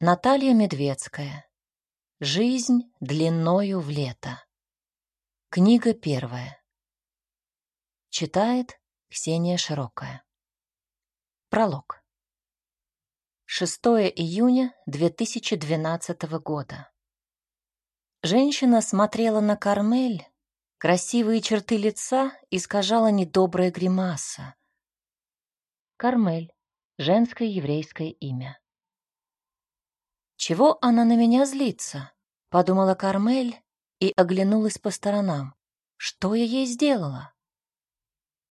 Наталья Медведская. Жизнь длиною в лето. Книга первая. Читает Ксения Широкая. Пролог. 6 июня 2012 года. Женщина смотрела на Кармель, красивые черты лица искажала недобрая гримаса. Кармель — женское еврейское имя. «Чего она на меня злится?» — подумала Кармель и оглянулась по сторонам. «Что я ей сделала?»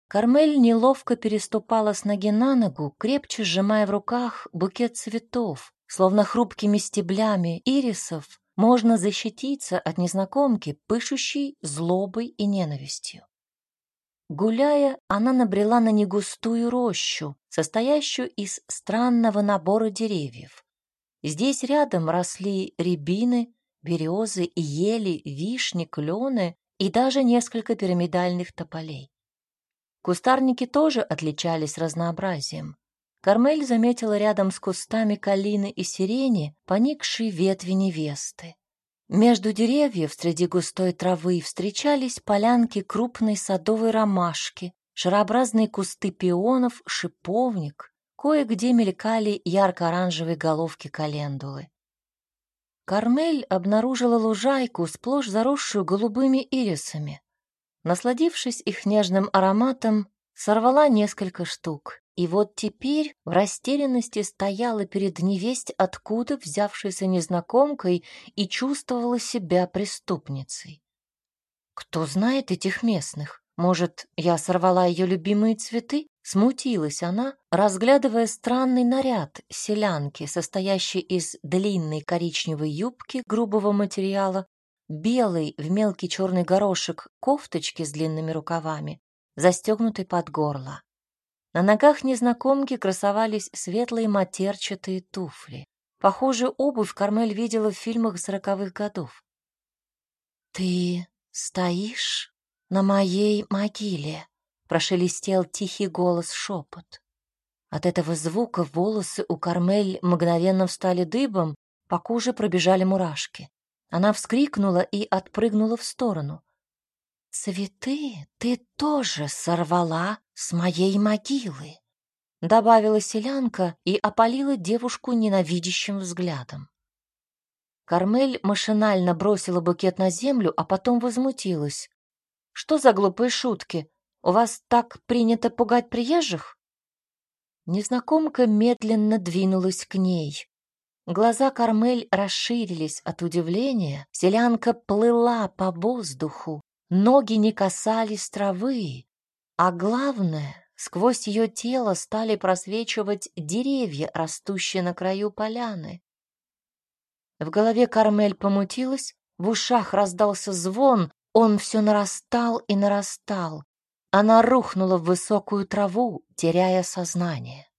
Кармель неловко переступала с ноги на ногу, крепче сжимая в руках букет цветов, словно хрупкими стеблями ирисов можно защититься от незнакомки, пышущей злобой и ненавистью. Гуляя, она набрела на негустую рощу, состоящую из странного набора деревьев. Здесь рядом росли рябины, березы, ели, вишни, клены и даже несколько пирамидальных тополей. Кустарники тоже отличались разнообразием. Кармель заметила рядом с кустами калины и сирени поникшие ветви невесты. Между деревьев среди густой травы встречались полянки крупной садовой ромашки, шарообразные кусты пионов, шиповник, Кое-где мелькали ярко-оранжевые головки календулы. Кармель обнаружила лужайку, сплошь заросшую голубыми ирисами. Насладившись их нежным ароматом, сорвала несколько штук. И вот теперь в растерянности стояла перед невесть откуда взявшейся незнакомкой и чувствовала себя преступницей. Кто знает этих местных? Может, я сорвала ее любимые цветы? Смутилась она, разглядывая странный наряд селянки, состоящий из длинной коричневой юбки грубого материала, белой в мелкий черный горошек кофточки с длинными рукавами, застегнутой под горло. На ногах незнакомки красовались светлые матерчатые туфли. Похожую обувь Кармель видела в фильмах сороковых годов. «Ты стоишь на моей могиле», прошелестел тихий голос шепот. От этого звука волосы у Кармель мгновенно встали дыбом, по коже пробежали мурашки. Она вскрикнула и отпрыгнула в сторону. «Цветы ты тоже сорвала с моей могилы», — добавила селянка и опалила девушку ненавидящим взглядом. Кармель машинально бросила букет на землю, а потом возмутилась. «Что за глупые шутки? У вас так принято пугать приезжих?» Незнакомка медленно двинулась к ней. Глаза Кармель расширились от удивления. Селянка плыла по воздуху, ноги не касались травы, а главное, сквозь ее тело стали просвечивать деревья, растущие на краю поляны. В голове Кармель помутилась, в ушах раздался звон, он все нарастал и нарастал. Она рухнула в высокую траву, теряя сознание.